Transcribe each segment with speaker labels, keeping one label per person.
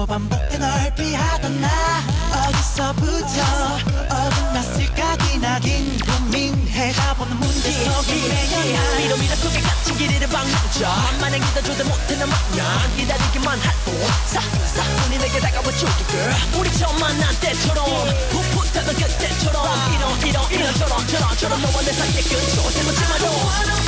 Speaker 1: 달래도 반복해 널 피하던 나. 어디서부터 어긋났을까? 기나긴 고민해 가 보는 문제 속에 매여나
Speaker 2: 미로 미로 속에 갇힌 길이를 방랑쳐 만만한 기다줘도 못하는 마냥 기다리기만 할뿐 눈이 내게 다가와 줄게 girl. 우리 처음 만난 때처럼 풋풋하던 그때처럼. 이런 이런 이런 저런 저런 저런 너와 내 사이의 끝도 대묻지 마도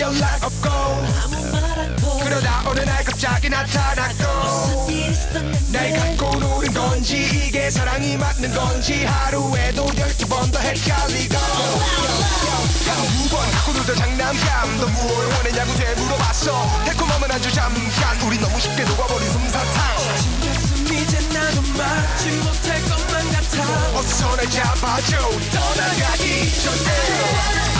Speaker 3: 연락 없고 그러다 어느 날 갑자기 나타났고 날 갖고 노는 건지 이게 사랑이 맞는 건지 하루에도 열두 번 더 헷갈리고 한두번 갖고 놀던 장난감 너 무얼 원했냐고 되물어봤어 달콤함은 아주 잠깐 우리 너무 쉽게 녹아버린 솜사탕
Speaker 1: 이제 나도 막지 못할 것만 같아.
Speaker 3: 어서 날 잡아줘. 떠나가기 전에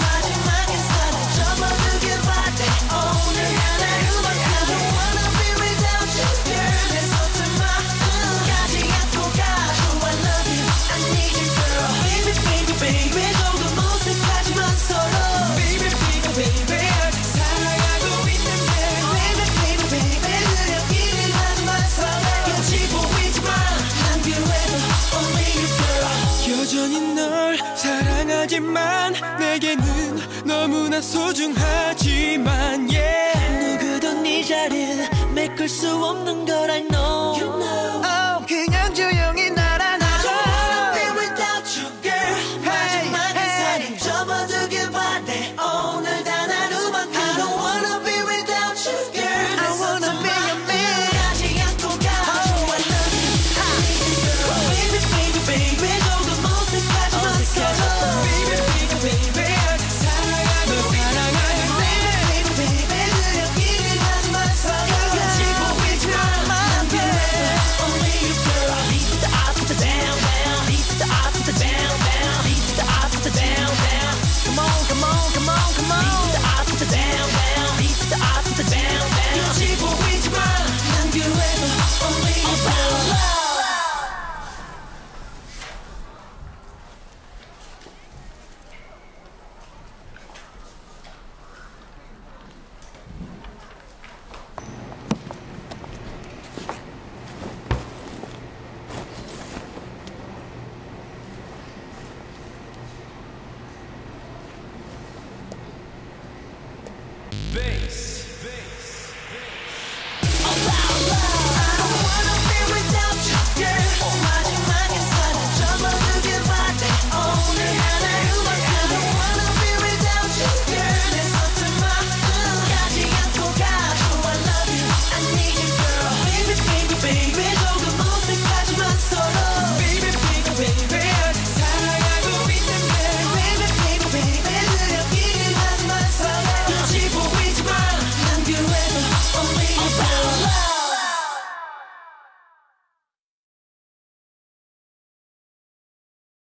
Speaker 3: 마지막
Speaker 4: 여전히 널 사랑하지만 내게는 너무나 소중하지만 yeah.
Speaker 1: 누구도 네 자리를 메꿀 수 없는 걸 I know Base.